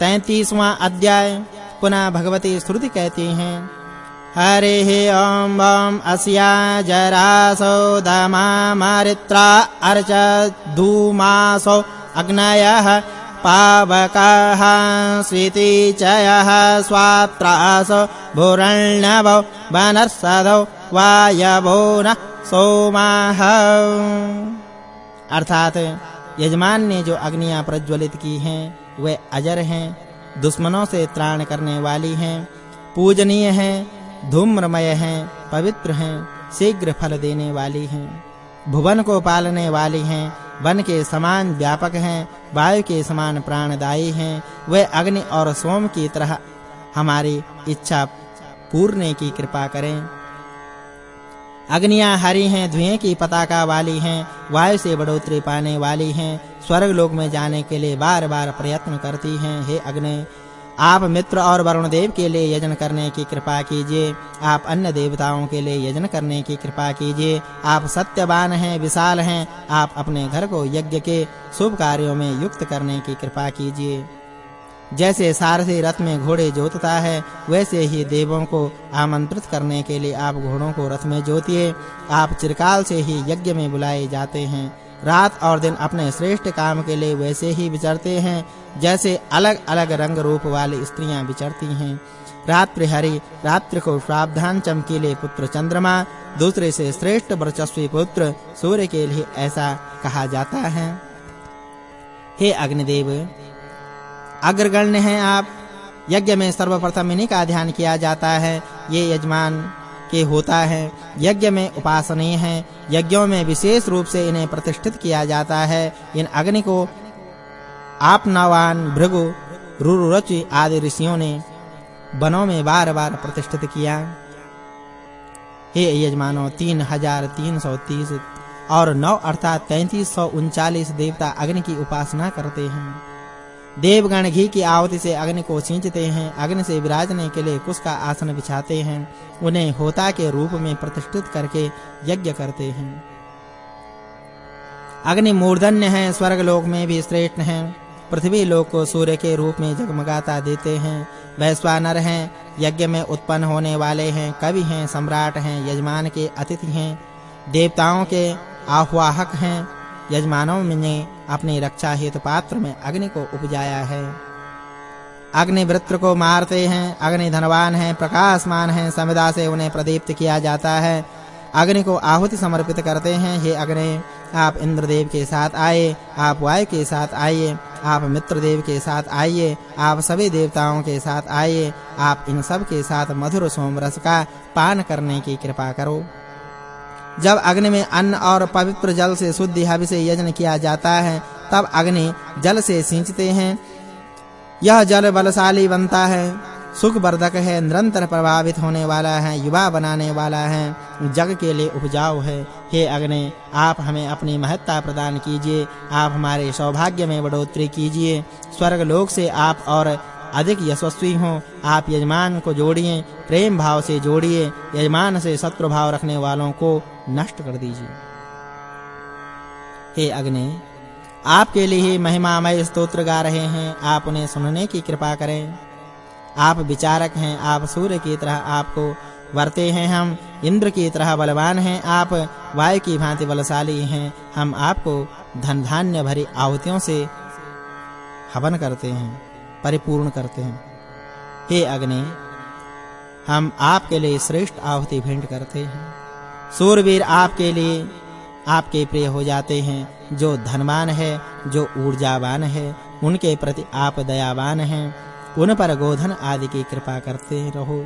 तैतीसवां अध्याय। पुनः भगवती श्रुति कहती हैं, हरे ॐ ॐ अस्या जरासो दमा मारित्रा अर्च धूमासो अग्नयः पावकः स्वीतिचयः स्वात्रासो भूरण्यवो वनर्सदो वायवो न सोमाः। अर्थात यजमान ने जो अग्नियाँ प्रज्वलित की हैं वे अजर हैं, दुश्मनों से त्राण करने वाली हैं, पूजनीय हैं, धूम्रमय हैं, पवित्र हैं, शीघ्र फल देने वाली हैं। भुवन को पालने वाली हैं, वन के समान व्यापक हैं, वायु के समान प्राणदायी हैं, वे अग्नि और सोम की तरह हमारी इच्छा पूर्णे की कृपा करें। अग्नियाँ हरी हैं, धुएँ की पताका वाली हैं, वायु से बढ़ोतरी पाने वाली हैं स्वर्ग लोक में जाने के लिए बार-बार प्रयत्न करती हैं, हे अग्नि। आप मित्र और वरुण देव के लिए यजन करने की कृपा कीजिए। आप अन्य देवताओं के लिए यजन करने की कृपा कीजिए। आप सत्यवान हैं, विशाल हैं, आप अपने घर को यज्ञ के शुभ कार्यों में युक्त करने की कृपा कीजिए। जैसे सारथी रथ में घोड़े जोतता है, वैसे ही देवों को आमंत्रित करने के लिए आप घोड़ों को रथ में जोतिए। आप चिरकाल से ही यज्ञ में बुलाए जाते हैं। रात और दिन अपने श्रेष्ठ काम के लिए वैसे ही विचरते हैं, जैसे अलग-अलग रंग रूप वाली स्त्रियाँ विचरती हैं। रात्रि हरि, रात्रि को सावधान चमकीले पुत्र चंद्रमा, दूसरे से श्रेष्ठ वर्चस्वी पुत्र सूर्य के लिए ऐसा कहा जाता है। हे अग्निदेव अग्रगण्य हैं आप। यज्ञ में सर्वप्रथम इन्हीं का ध्यान किया जाता है। ये यजमान के होता है। यज्ञ में उपासनीय हैं। यज्ञों में विशेष रूप से इन्हें प्रतिष्ठित किया जाता है। इन अग्नि को आपनावान भृगु, रुरुरचि आदि ऋषियों ने वनों में बार-बार प्रतिष्ठित किया। हे यजमानों 3330 और 9 अर्थात 3339 देवता अग्नि की उपासना करते हैं। देवगण घी की आहुति से अग्नि को सींचते हैं, अग्नि से विराजने के लिए कुश का आसन बिछाते हैं, उन्हें होता के रूप में प्रतिष्ठित करके यज्ञ करते हैं। अग्नि मूर्धन्य है स्वर्ग लोक में भी श्रेष्ठ है, पृथ्वी लोक को सूर्य के रूप में जगमगाता देते हैं। वैश्वानर हैं, यज्ञ में उत्पन्न होने वाले हैं, कवि हैं, सम्राट हैं, यजमान के अतिथि हैं, देवताओं के आह्वाहक हैं यजमानों ने अपनी रक्षा हेतु पात्र में अग्नि को उपजाया है। अग्नि वृत्र को मारते हैं, अग्नि धनवान है, प्रकाशमान है समिदा से उन्हें प्रदीप्त किया जाता है। अग्नि को आहुति समर्पित करते हैं, हे अग्नि, आप इंद्रदेव के साथ आए, आप वायु के साथ आइए आप मित्र देव के साथ आइए, आप सभी देवताओं के साथ आइए, आप इन सब के साथ मधुर सोम रस का पान करने की कृपा करो। जब अग्नि में अन्न और पवित्र जल से शुद्धि हवि से यजन किया जाता है, तब अग्नि जल से सींचते हैं। यह जल बलशाली बनता है सुख वर्धक है, निरंतर प्रभावित होने वाला है, युवा बनाने वाला है, जग के लिए उपजाऊ है। हे अग्नि, आप हमें अपनी महत्ता प्रदान कीजिए, आप हमारे सौभाग्य में बढ़ोतरी कीजिए। स्वर्ग लोक से आप और अधिक यशस्वी हो। आप यजमान को जोड़िए, प्रेम भाव से जोड़िए, यजमान से शत्रु भाव रखने वालों को नष्ट कर दीजिए। हे अग्नि, आपके लिए महिमामय स्तोत्र गा रहे हैं। आप उन्हें सुनने की कृपा करें। आप विचारक हैं, आप सूर्य की तरह आपको वर्ते हैं। हम इंद्र की तरह बलवान हैं, आप वायु की भांति बलशाली हैं। हम आपको धन धान्य भरी आहुतियों से हवन करते हैं, परिपूर्ण करते हैं। हे अग्नि, हम आपके लिए श्रेष्ठ आहुति भेंट करते हैं। सूरवीर आपके लिए आपके प्रिय हो जाते हैं, जो धनवान है, जो ऊर्जावान है, उनके प्रति आप दयावान हैं, उन पर गोधन आदि की कृपा करते रहो।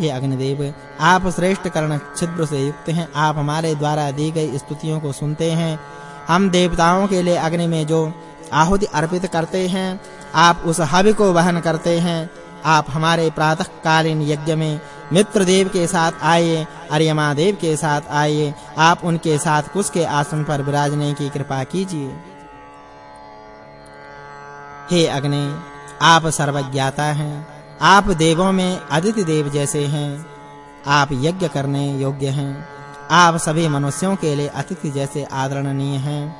हे अग्निदेव, आप श्रेष्ठ कर्ण छिद्र से युक्त हैं, आप हमारे द्वारा दी गई स्तुतियों को सुनते हैं। हम देवताओं के लिए अग्नि में जो आहुति अर्पित करते हैं, आप उस हवि को वहन करते हैं। आप हमारे प्रातः कालीन यज्ञ में मित्र देव के साथ आइए अर्यमा देव के साथ आइए आप उनके साथ कुश के आसन पर विराजने की कृपा कीजिए। हे अग्नि, आप सर्वज्ञाता हैं, आप देवों में अदिति देव जैसे हैं, आप यज्ञ करने योग्य हैं, आप सभी मनुष्यों के लिए अतिथि जैसे आदरणीय हैं,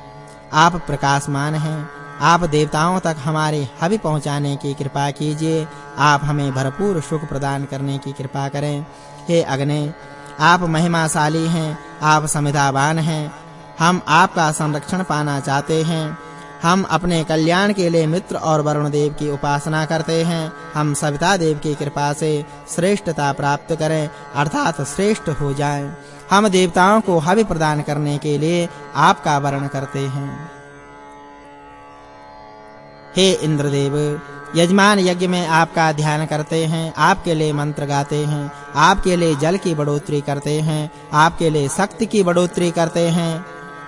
आप प्रकाशमान हैं आप देवताओं तक हमारे हवि पहुँचाने की कृपा कीजिए। आप हमें भरपूर सुख प्रदान करने की कृपा करें। हे अग्नि, आप महिमाशाली हैं, आप समिधावान हैं। हम आपका संरक्षण पाना चाहते हैं। हम अपने कल्याण के लिए मित्र और वरुण देव की उपासना करते हैं। हम सविता देव की कृपा से श्रेष्ठता प्राप्त करें, अर्थात श्रेष्ठ हो जाएँ। हम देवताओं को हवि प्रदान करने के लिए आपका वर्ण करते हैं। हे इंद्रदेव, यजमान यज्ञ में आपका ध्यान करते हैं, आपके लिए मंत्र गाते हैं, आपके लिए जल की बढ़ोतरी करते हैं, आपके लिए शक्ति की बढ़ोतरी करते हैं।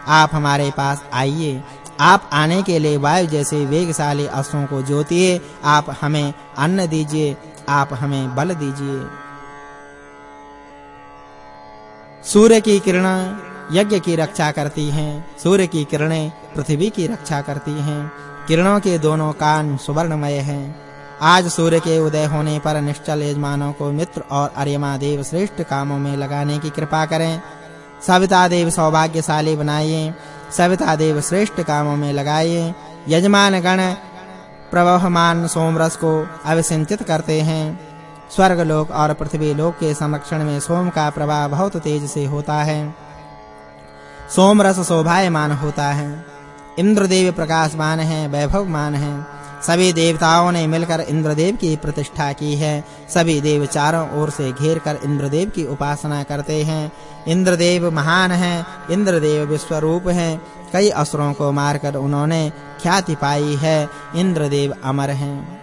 आप हमारे पास आइए, आप आने के लिए वायु जैसे वेगशाली अश्वों को जोतिए, आप हमें अन्न दीजिए, आप हमें बल दीजिए। सूर्य की किरणें यज्ञ की रक्षा करती हैं, सूर्य की किरणें पृथ्वी की रक्षा करती हैं। किरणों के दोनों कान सुवर्णमय हैं। आज सूर्य के उदय होने पर निश्चल यजमानों को मित्र और अर्यमा देव श्रेष्ठ कामों में लगाने की कृपा करें। सविता देव सौभाग्यशाली बनाइए सविता देव श्रेष्ठ कामों में लगाइए। यजमान गण, प्रवहमान सोमरस को अविसिंचित करते हैं। स्वर्ग लोक और पृथ्वी लोक के संरक्षण में सोम का प्रभाव बहुत तेज से होता है। सोमरस शोभायमान होता है। इंद्रदेव प्रकाशमान है, वैभवमान है। सभी देवताओं ने मिलकर इंद्रदेव की प्रतिष्ठा की है। सभी देव चारों ओर से घेर कर इंद्रदेव की उपासना करते हैं। इंद्रदेव महान हैं, इंद्रदेव विश्वरूप हैं। कई असुरों को मारकर उन्होंने ख्याति पाई है। इंद्रदेव अमर हैं।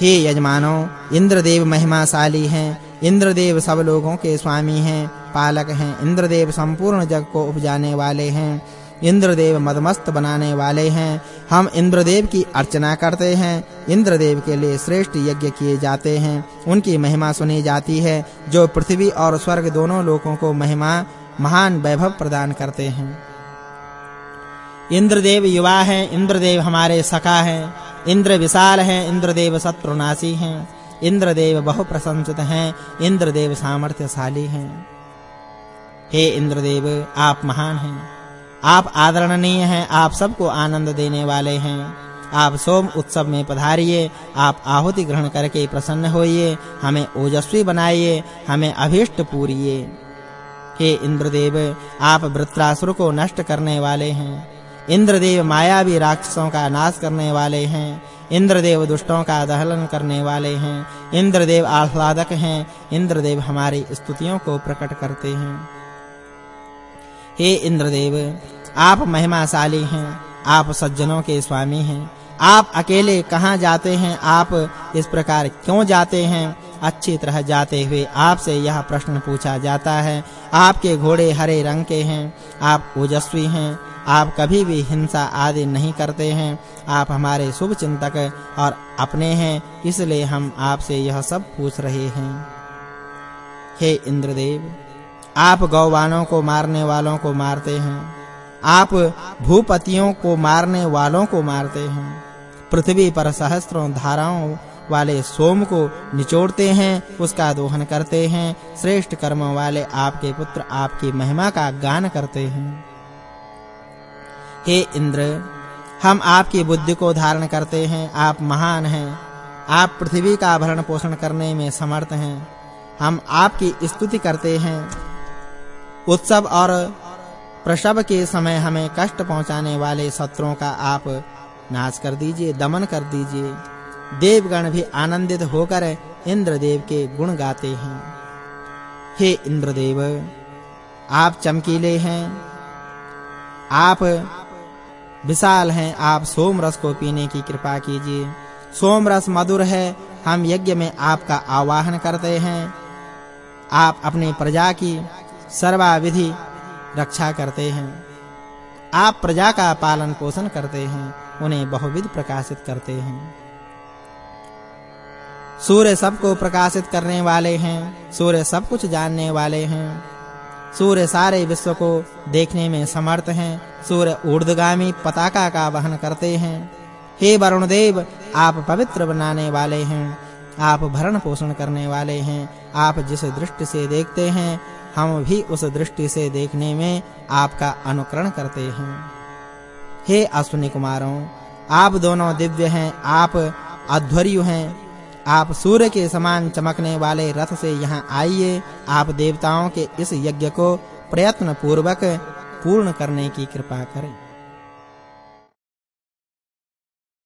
हे यजमानों, इंद्रदेव महिमाशाली हैं। इंद्रदेव सब लोगों के स्वामी हैं। पालक हैं। इंद्रदेव संपूर्ण जग को उपजाने वाले हैं। इंद्रदेव मदमस्त बनाने वाले हैं। हम इंद्रदेव की अर्चना करते हैं। इंद्रदेव के लिए श्रेष्ठ यज्ञ किए जाते हैं। उनकी महिमा सुनी जाती है, जो पृथ्वी और स्वर्ग दोनों लोकों को महिमा, महान वैभव प्रदान करते हैं। इंद्रदेव युवा हैं। इंद्रदेव हमारे सखा हैं। इंद्र विशाल हैं। इंद्रदेव शत्रुनाशी हैं। इंद्रदेव बहु प्रशंसित हैं। इंद्रदेव सामर्थ्यशाली हैं। हे इंद्रदेव, आप महान हैं। आप आदरणीय हैं, आप सबको आनंद देने वाले हैं। आप सोम उत्सव में पधारिए, आप आहुति ग्रहण करके प्रसन्न होइए, हमें ओजस्वी बनाइए, हमें अभिष्ट पूरिए। हे इंद्रदेव, आप वृत्रासुर को नष्ट करने वाले हैं। इंद्रदेव मायावी राक्षसों का नाश करने वाले हैं। इंद्रदेव दुष्टों का दहलन करने वाले हैं। इंद्रदेव आह्लादक हैं। इंद्रदेव हमारी स्तुतियों को प्रकट करते हैं। हे इंद्रदेव आप महिमाशाली हैं, आप सज्जनों के स्वामी हैं। आप अकेले कहाँ जाते हैं, आप इस प्रकार क्यों जाते हैं? अच्छी तरह जाते हुए आपसे यह प्रश्न पूछा जाता है। आपके घोड़े हरे रंग के हैं, आप ओजस्वी हैं, आप कभी भी हिंसा आदि नहीं करते हैं। आप हमारे शुभ चिंतक और अपने हैं, इसलिए हम आपसे यह सब पूछ रहे हैं। हे इंद्रदेव, आप गौवानों को मारने वालों को मारते हैं। आप भूपतियों को मारने वालों को मारते हैं। पृथ्वी पर सहस्त्रों धाराओं वाले सोम को निचोड़ते हैं, उसका दोहन करते हैं। श्रेष्ठ कर्म वाले आपके पुत्र आपकी महिमा का गान करते हैं। हे इंद्र, हम आपकी बुद्धि को धारण करते हैं। आप महान हैं। आप पृथ्वी का भरण पोषण करने में समर्थ हैं। हम आपकी स्तुति करते हैं। उत्सव और प्रसव के समय हमें कष्ट पहुँचाने वाले शत्रुओं का आप नाश कर दीजिए, दमन कर दीजिए। देवगण भी आनंदित होकर इंद्रदेव के गुण गाते हैं। हे इंद्रदेव, आप चमकीले हैं। आप विशाल हैं। आप सोम रस को पीने की कृपा कीजिए। सोम रस मधुर है। हम यज्ञ में आपका आवाहन करते हैं। आप अपनी प्रजा की सर्वाविधि रक्षा करते हैं। आप प्रजा का पालन पोषण करते हैं, उन्हें बहुविध प्रकाशित करते हैं। सूर्य सबको प्रकाशित करने वाले हैं, सूर्य सब कुछ जानने वाले हैं। सूर्य सारे विश्व को देखने में समर्थ हैं, सूर्य ऊर्ध्वगामी पताका का वहन करते हैं। हे वरुण देव आप पवित्र बनाने वाले हैं, आप भरण पोषण करने वाले हैं, आप जिस दृष्टि से देखते हैं हम भी उस दृष्टि से देखने में आपका अनुकरण करते हैं। हे अश्विनी कुमारों, आप दोनों दिव्य हैं, आप अध्वर्यु हैं। आप सूर्य के समान चमकने वाले रथ से यहाँ आइए, आप देवताओं के इस यज्ञ को प्रयत्न पूर्वक पूर्ण करने की कृपा करें।